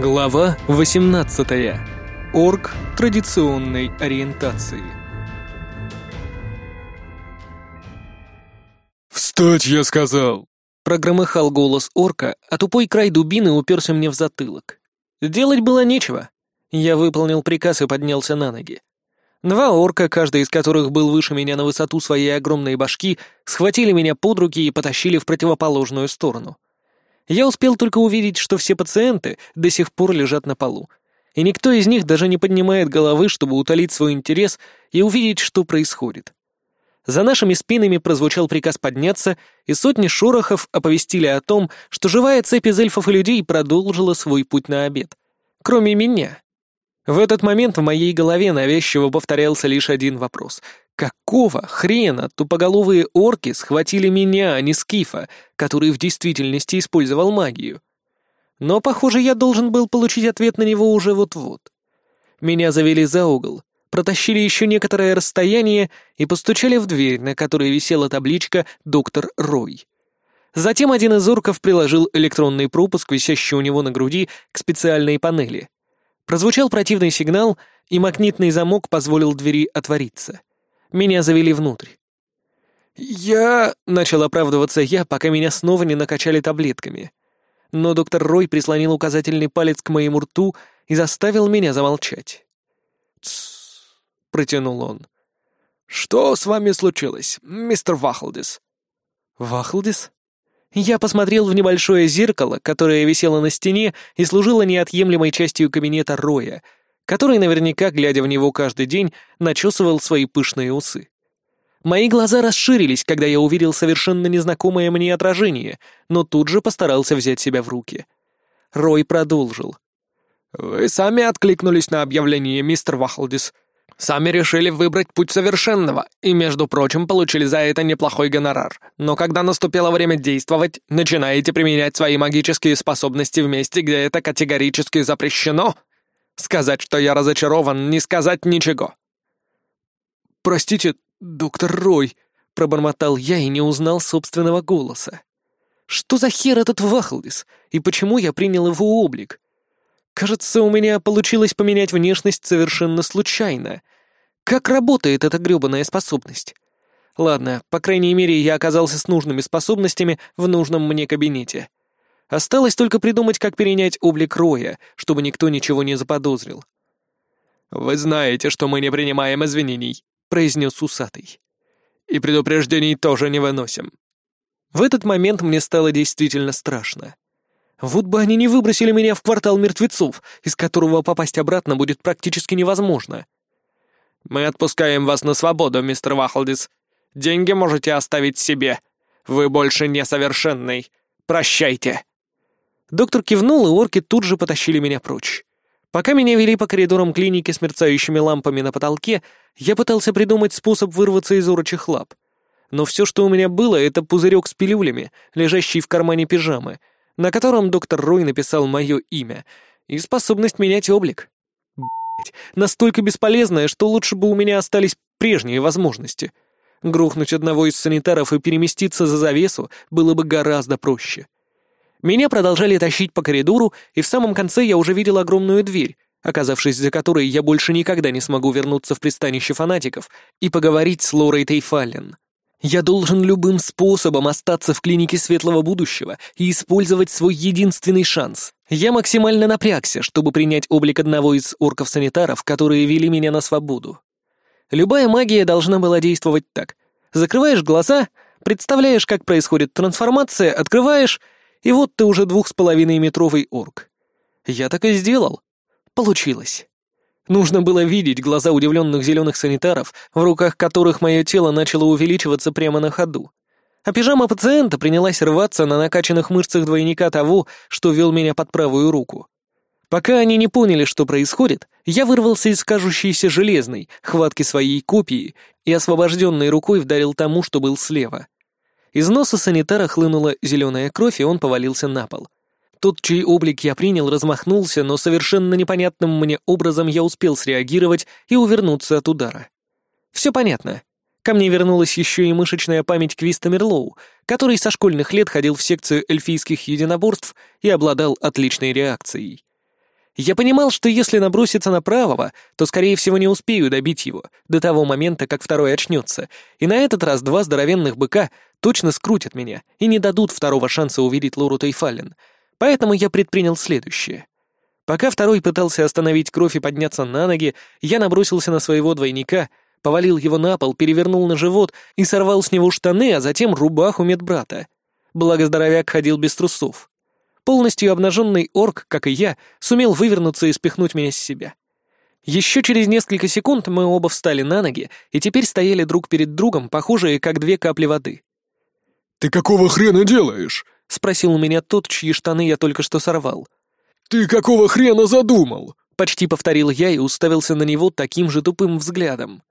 Глава 18. Орг традиционной ориентации. «Встать, я сказал!» Прогромыхал голос орка, а тупой край дубины уперся мне в затылок. Делать было нечего. Я выполнил приказ и поднялся на ноги. Два орка, каждый из которых был выше меня на высоту своей огромной башки, схватили меня под руки и потащили в противоположную сторону — я успел только увидеть, что все пациенты до сих пор лежат на полу. И никто из них даже не поднимает головы, чтобы утолить свой интерес и увидеть, что происходит. За нашими спинами прозвучал приказ подняться, и сотни шорохов оповестили о том, что живая цепь из эльфов и людей продолжила свой путь на обед. Кроме меня. В этот момент в моей голове навязчиво повторялся лишь один вопрос. Какого хрена тупоголовые орки схватили меня, а не Скифа, который в действительности использовал магию? Но, похоже, я должен был получить ответ на него уже вот-вот. Меня завели за угол, протащили еще некоторое расстояние и постучали в дверь, на которой висела табличка «Доктор Рой». Затем один из орков приложил электронный пропуск, висящий у него на груди, к специальной панели. Прозвучал противный сигнал, и магнитный замок позволил двери отвориться. Меня завели внутрь. «Я...» — начал оправдываться я, пока меня снова не накачали таблетками. Но доктор Рой прислонил указательный палец к моему рту и заставил меня замолчать. «Тссс...» — протянул он. «Что с вами случилось, мистер Вахлдис?» «Вахлдис?» Я посмотрел в небольшое зеркало, которое висело на стене и служило неотъемлемой частью кабинета Роя — который наверняка, глядя в него каждый день, начесывал свои пышные усы. Мои глаза расширились, когда я увидел совершенно незнакомое мне отражение, но тут же постарался взять себя в руки. Рой продолжил. «Вы сами откликнулись на объявление, мистер Вахалдис. Сами решили выбрать путь совершенного, и, между прочим, получили за это неплохой гонорар. Но когда наступило время действовать, начинаете применять свои магические способности в месте, где это категорически запрещено», Сказать, что я разочарован, не сказать ничего». «Простите, доктор Рой», — пробормотал я и не узнал собственного голоса. «Что за хер этот Вахлдис, и почему я принял его облик? Кажется, у меня получилось поменять внешность совершенно случайно. Как работает эта грёбаная способность?» Ладно, по крайней мере, я оказался с нужными способностями в нужном мне кабинете. Осталось только придумать, как перенять облик Роя, чтобы никто ничего не заподозрил. «Вы знаете, что мы не принимаем извинений», — произнес усатый. «И предупреждений тоже не выносим». В этот момент мне стало действительно страшно. Вот бы они не выбросили меня в квартал мертвецов, из которого попасть обратно будет практически невозможно. «Мы отпускаем вас на свободу, мистер Вахалдис. Деньги можете оставить себе. Вы больше несовершенный. Прощайте!» Доктор кивнул, и орки тут же потащили меня прочь. Пока меня вели по коридорам клиники с мерцающими лампами на потолке, я пытался придумать способ вырваться из орочих лап. Но все, что у меня было, это пузырек с пилюлями, лежащий в кармане пижамы, на котором доктор Рой написал мое имя и способность менять облик. Блять, настолько бесполезная, что лучше бы у меня остались прежние возможности. Грохнуть одного из санитаров и переместиться за завесу было бы гораздо проще. — меня продолжали тащить по коридору, и в самом конце я уже видел огромную дверь, оказавшись за которой я больше никогда не смогу вернуться в пристанище фанатиков и поговорить с Лорой Тейфаллен. Я должен любым способом остаться в клинике светлого будущего и использовать свой единственный шанс. Я максимально напрягся, чтобы принять облик одного из орков-санитаров, которые вели меня на свободу. Любая магия должна была действовать так. Закрываешь глаза, представляешь, как происходит трансформация, открываешь — и вот ты уже двух с половиной метровый орк. Я так и сделал. Получилось. Нужно было видеть глаза удивленных зеленых санитаров, в руках которых мое тело начало увеличиваться прямо на ходу. А пижама пациента принялась рваться на накачанных мышцах двойника того, что вел меня под правую руку. Пока они не поняли, что происходит, я вырвался из кажущейся железной хватки своей копии и освобожденной рукой вдарил тому, что был слева — из носа санитара хлынула зеленая кровь, и он повалился на пол. Тот, чей облик я принял, размахнулся, но совершенно непонятным мне образом я успел среагировать и увернуться от удара. Все понятно. Ко мне вернулась еще и мышечная память Квиста Мерлоу, который со школьных лет ходил в секцию эльфийских единоборств и обладал отличной реакцией. Я понимал, что если наброситься на правого, то, скорее всего, не успею добить его до того момента, как второй очнется, и на этот раз два здоровенных быка точно скрутят меня и не дадут второго шанса увидеть Лору Тейфален. Поэтому я предпринял следующее. Пока второй пытался остановить кровь и подняться на ноги, я набросился на своего двойника, повалил его на пол, перевернул на живот и сорвал с него штаны, а затем рубаху медбрата. Благо здоровяк ходил без трусов полностью обнаженный орк, как и я, сумел вывернуться и спихнуть меня с себя. Еще через несколько секунд мы оба встали на ноги и теперь стояли друг перед другом, похожие как две капли воды. «Ты какого хрена делаешь?» — спросил у меня тот, чьи штаны я только что сорвал. «Ты какого хрена задумал?» — почти повторил я и уставился на него таким же тупым взглядом.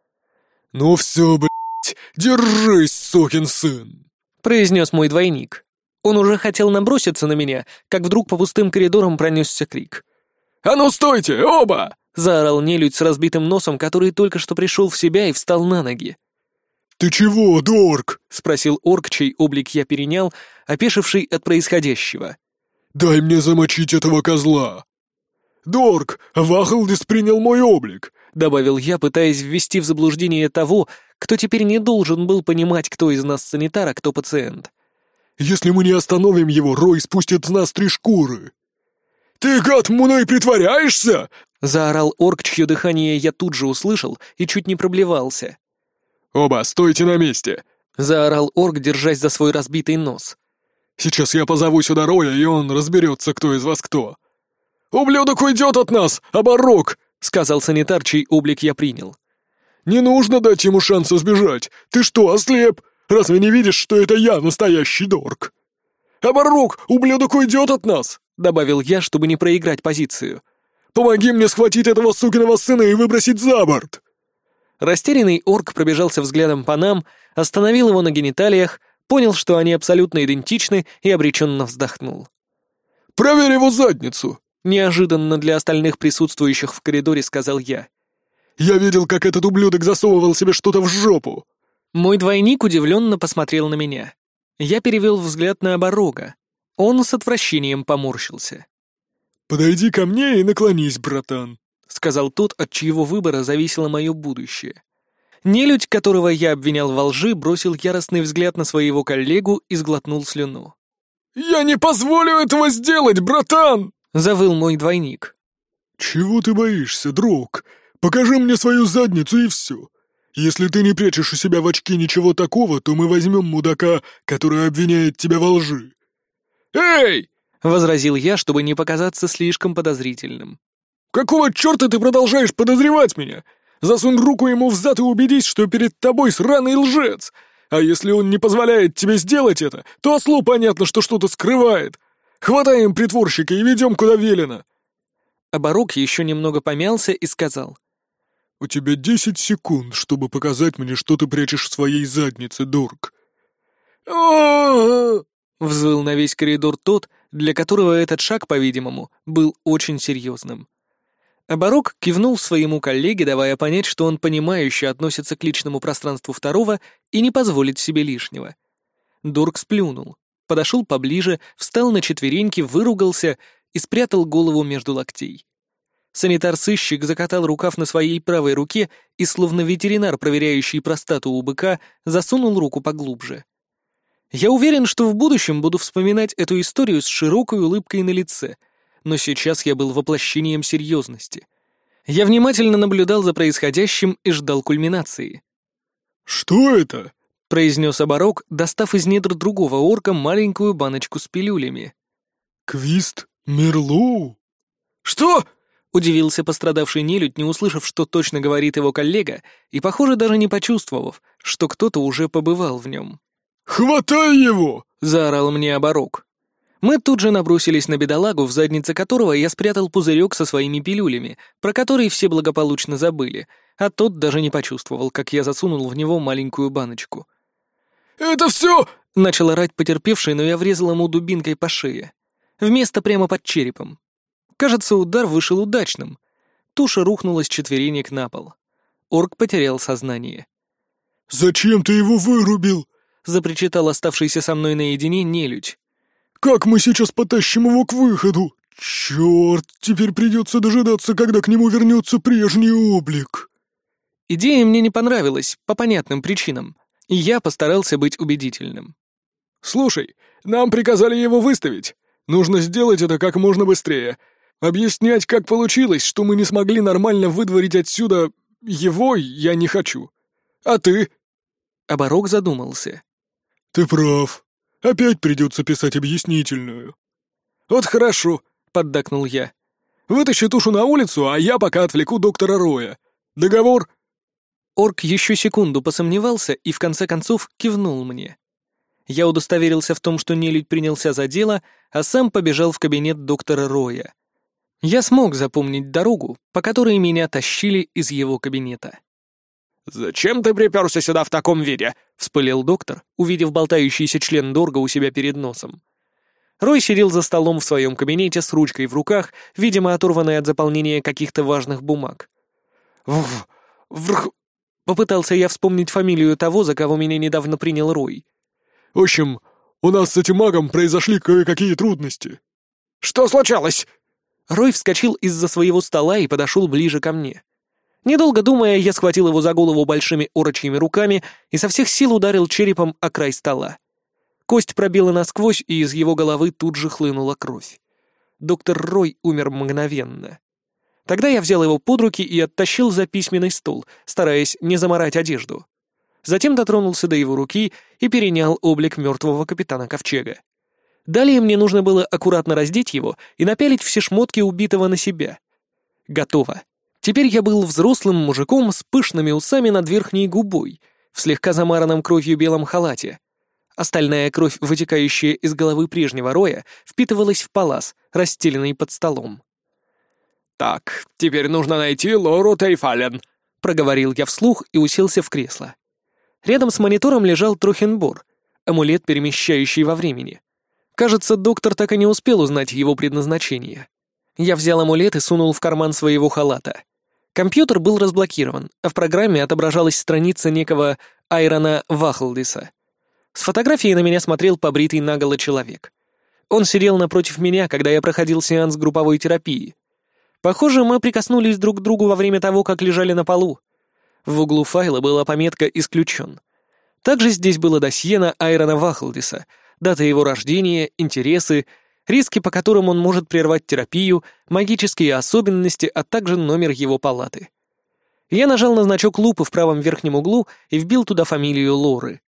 «Ну все, блядь, держись, сукин сын!» — произнес мой двойник. Он уже хотел наброситься на меня, как вдруг по пустым коридорам пронесся крик. «А ну стойте, оба!» — заорал нелюдь с разбитым носом, который только что пришел в себя и встал на ноги. «Ты чего, Дорк?» — спросил орк, чей облик я перенял, опешивший от происходящего. «Дай мне замочить этого козла!» «Дорк, Вахлдис принял мой облик!» — добавил я, пытаясь ввести в заблуждение того, кто теперь не должен был понимать, кто из нас санитар, а кто пациент. Если мы не остановим его, Рой спустит с нас три шкуры!» «Ты, гад, мной притворяешься?» — заорал орк, чье дыхание я тут же услышал и чуть не проблевался. «Оба, стойте на месте!» — заорал орк, держась за свой разбитый нос. «Сейчас я позову сюда Роя, и он разберется, кто из вас кто». «Ублюдок уйдет от нас, оборок!» — сказал санитар, чей облик я принял. «Не нужно дать ему шанса сбежать! Ты что, ослеп?» Разве не видишь, что это я, настоящий Дорг?» «Оборвук, ублюдок уйдет от нас!» — добавил я, чтобы не проиграть позицию. «Помоги мне схватить этого сукиного сына и выбросить за борт!» Растерянный орк пробежался взглядом по нам, остановил его на гениталиях, понял, что они абсолютно идентичны, и обреченно вздохнул. «Проверь его задницу!» — неожиданно для остальных присутствующих в коридоре сказал я. «Я видел, как этот ублюдок засовывал себе что-то в жопу!» Мой двойник удивленно посмотрел на меня. Я перевел взгляд на Оборога. Он с отвращением поморщился. «Подойди ко мне и наклонись, братан», — сказал тот, от чьего выбора зависело мое будущее. Нелюдь, которого я обвинял во лжи, бросил яростный взгляд на своего коллегу и сглотнул слюну. «Я не позволю этого сделать, братан!» — завыл мой двойник. «Чего ты боишься, друг? Покажи мне свою задницу и все. Если ты не прячешь у себя в очки ничего такого, то мы возьмем мудака, который обвиняет тебя во лжи». «Эй!» — возразил я, чтобы не показаться слишком подозрительным. «Какого черта ты продолжаешь подозревать меня? Засунь руку ему в зад и убедись, что перед тобой сраный лжец. А если он не позволяет тебе сделать это, то ослу понятно, что что-то скрывает. Хватаем притворщика и ведем, куда велено». Оборок еще немного помялся и сказал — у тебя десять секунд, чтобы показать мне, что ты прячешь в своей заднице, Дорг. Взвыл на весь коридор тот, для которого этот шаг, по-видимому, был очень серьезным. Оборок кивнул своему коллеге, давая понять, что он понимающе относится к личному пространству второго и не позволит себе лишнего. Дорг сплюнул, подошел поближе, встал на четвереньки, выругался и спрятал голову между локтей санитар-сыщик закатал рукав на своей правой руке и, словно ветеринар, проверяющий простату у быка, засунул руку поглубже. Я уверен, что в будущем буду вспоминать эту историю с широкой улыбкой на лице, но сейчас я был воплощением серьезности. Я внимательно наблюдал за происходящим и ждал кульминации. «Что это?» — произнес оборок, достав из недр другого орка маленькую баночку с пилюлями. «Квист Мерлоу». «Что?» Удивился пострадавший нелюдь, не услышав, что точно говорит его коллега, и, похоже, даже не почувствовав, что кто-то уже побывал в нем. «Хватай его!» — заорал мне оборок. Мы тут же набросились на бедолагу, в заднице которого я спрятал пузырек со своими пилюлями, про которые все благополучно забыли, а тот даже не почувствовал, как я засунул в него маленькую баночку. «Это все!» — начал орать потерпевший, но я врезал ему дубинкой по шее. Вместо прямо под черепом. Кажется, удар вышел удачным. Туша рухнула с четверенек на пол. Орк потерял сознание. «Зачем ты его вырубил?» — запричитал оставшийся со мной наедине нелюдь. «Как мы сейчас потащим его к выходу? Черт, теперь придется дожидаться, когда к нему вернется прежний облик!» Идея мне не понравилась, по понятным причинам, и я постарался быть убедительным. «Слушай, нам приказали его выставить. Нужно сделать это как можно быстрее. Объяснять, как получилось, что мы не смогли нормально выдворить отсюда его, я не хочу. А ты?» Оборок задумался. «Ты прав. Опять придется писать объяснительную». «Вот хорошо», — поддакнул я. «Вытащи тушу на улицу, а я пока отвлеку доктора Роя. Договор?» Орк еще секунду посомневался и в конце концов кивнул мне. Я удостоверился в том, что нелюдь принялся за дело, а сам побежал в кабинет доктора Роя. Я смог запомнить дорогу, по которой меня тащили из его кабинета. «Зачем ты приперся сюда в таком виде?» — вспылил доктор, увидев болтающийся член Дорга у себя перед носом. Рой сидел за столом в своем кабинете с ручкой в руках, видимо, оторванной от заполнения каких-то важных бумаг. «Вф... Врх...» — попытался я вспомнить фамилию того, за кого меня недавно принял Рой. «В общем, у нас с этим магом произошли кое-какие трудности». «Что случалось?» Рой вскочил из-за своего стола и подошел ближе ко мне. Недолго думая, я схватил его за голову большими орочьими руками и со всех сил ударил черепом о край стола. Кость пробила насквозь, и из его головы тут же хлынула кровь. Доктор Рой умер мгновенно. Тогда я взял его под руки и оттащил за письменный стол, стараясь не заморать одежду. Затем дотронулся до его руки и перенял облик мертвого капитана Ковчега. Далее мне нужно было аккуратно раздеть его и напялить все шмотки убитого на себя. Готово. Теперь я был взрослым мужиком с пышными усами над верхней губой, в слегка замаранном кровью белом халате. Остальная кровь, вытекающая из головы прежнего роя, впитывалась в палас, расстеленный под столом. «Так, теперь нужно найти Лору Тейфален», — проговорил я вслух и уселся в кресло. Рядом с монитором лежал Трухенбор, амулет, перемещающий во времени. Кажется, доктор так и не успел узнать его предназначение. Я взял амулет и сунул в карман своего халата. Компьютер был разблокирован, а в программе отображалась страница некого Айрона Вахлдиса. С фотографии на меня смотрел побритый наголо человек. Он сидел напротив меня, когда я проходил сеанс групповой терапии. Похоже, мы прикоснулись друг к другу во время того, как лежали на полу. В углу файла была пометка «Исключен». Также здесь было досье на Айрона Вахлдиса — дата его рождения, интересы, риски, по которым он может прервать терапию, магические особенности, а также номер его палаты. Я нажал на значок лупы в правом верхнем углу и вбил туда фамилию Лоры.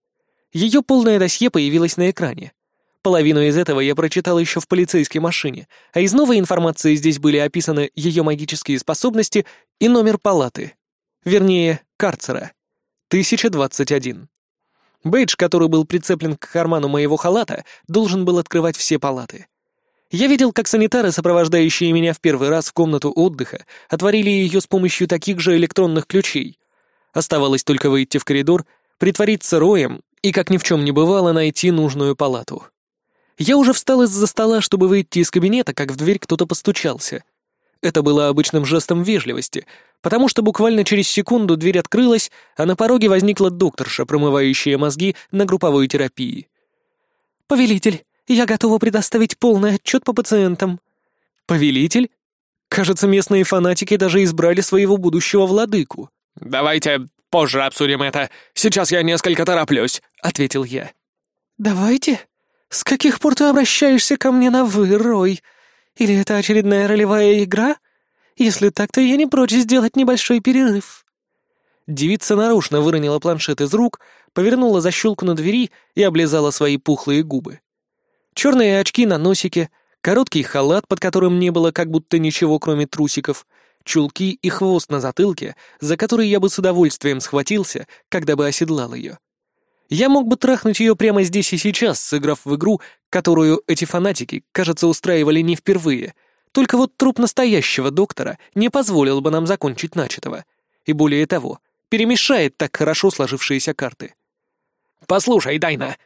Ее полное досье появилось на экране. Половину из этого я прочитал еще в полицейской машине, а из новой информации здесь были описаны ее магические способности и номер палаты. Вернее, карцера. 1021. Бейдж, который был прицеплен к карману моего халата, должен был открывать все палаты. Я видел, как санитары, сопровождающие меня в первый раз в комнату отдыха, отворили ее с помощью таких же электронных ключей. Оставалось только выйти в коридор, притвориться роем и, как ни в чем не бывало, найти нужную палату. Я уже встал из-за стола, чтобы выйти из кабинета, как в дверь кто-то постучался. Это было обычным жестом вежливости, потому что буквально через секунду дверь открылась, а на пороге возникла докторша, промывающая мозги на групповой терапии. «Повелитель, я готова предоставить полный отчет по пациентам». «Повелитель?» Кажется, местные фанатики даже избрали своего будущего владыку. «Давайте позже обсудим это. Сейчас я несколько тороплюсь», — ответил я. «Давайте? С каких пор ты обращаешься ко мне на «вы», Рой? Или это очередная ролевая игра?» Если так-то я не прочь сделать небольшой перерыв». Девица нарочно выронила планшет из рук, повернула защелку на двери и облизала свои пухлые губы. Черные очки на носике, короткий халат, под которым не было как будто ничего, кроме трусиков, чулки и хвост на затылке, за который я бы с удовольствием схватился, когда бы оседлал ее. Я мог бы трахнуть ее прямо здесь и сейчас, сыграв в игру, которую эти фанатики, кажется, устраивали не впервые — только вот труп настоящего доктора не позволил бы нам закончить начатого. И более того, перемешает так хорошо сложившиеся карты. «Послушай, Дайна!»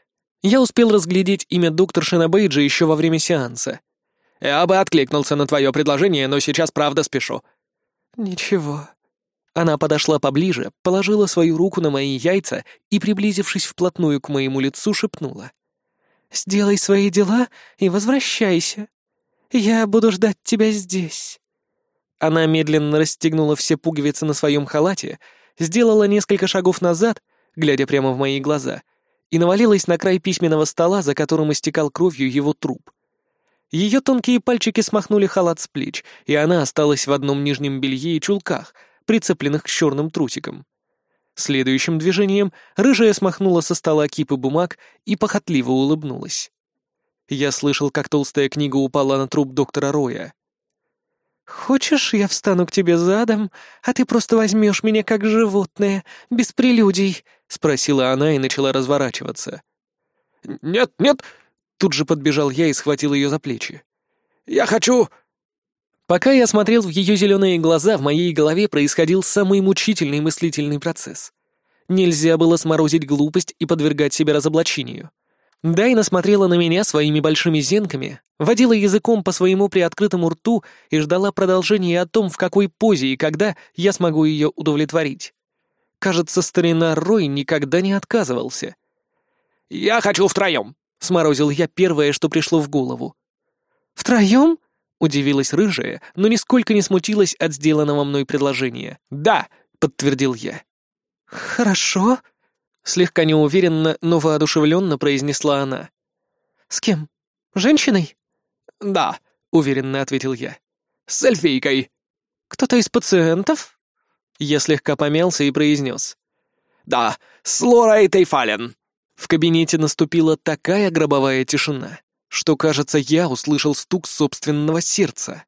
Я успел разглядеть имя доктора на еще во время сеанса. «Я бы откликнулся на твое предложение, но сейчас правда спешу». «Ничего». Она подошла поближе, положила свою руку на мои яйца и, приблизившись вплотную к моему лицу, шепнула. «Сделай свои дела и возвращайся». «Я буду ждать тебя здесь». Она медленно расстегнула все пуговицы на своем халате, сделала несколько шагов назад, глядя прямо в мои глаза, и навалилась на край письменного стола, за которым истекал кровью его труп. Ее тонкие пальчики смахнули халат с плеч, и она осталась в одном нижнем белье и чулках, прицепленных к черным трусикам. Следующим движением рыжая смахнула со стола кипы бумаг и похотливо улыбнулась. Я слышал, как толстая книга упала на труп доктора Роя. «Хочешь, я встану к тебе задом, а ты просто возьмешь меня как животное, без прелюдий?» — спросила она и начала разворачиваться. «Нет, нет!» — тут же подбежал я и схватил ее за плечи. «Я хочу...» Пока я смотрел в ее зеленые глаза, в моей голове происходил самый мучительный мыслительный процесс. Нельзя было сморозить глупость и подвергать себя разоблачению. Дайна смотрела на меня своими большими зенками, водила языком по своему приоткрытому рту и ждала продолжения о том, в какой позе и когда я смогу ее удовлетворить. Кажется, старина Рой никогда не отказывался. «Я хочу втроем!» — сморозил я первое, что пришло в голову. «Втроем?» — удивилась рыжая, но нисколько не смутилась от сделанного мной предложения. «Да!» — подтвердил я. «Хорошо», Слегка неуверенно, но воодушевленно произнесла она. «С кем? Женщиной?» «Да», — уверенно ответил я. «С эльфийкой». «Кто-то из пациентов?» Я слегка помялся и произнес. «Да, с Лорой Тейфален». В кабинете наступила такая гробовая тишина, что, кажется, я услышал стук собственного сердца.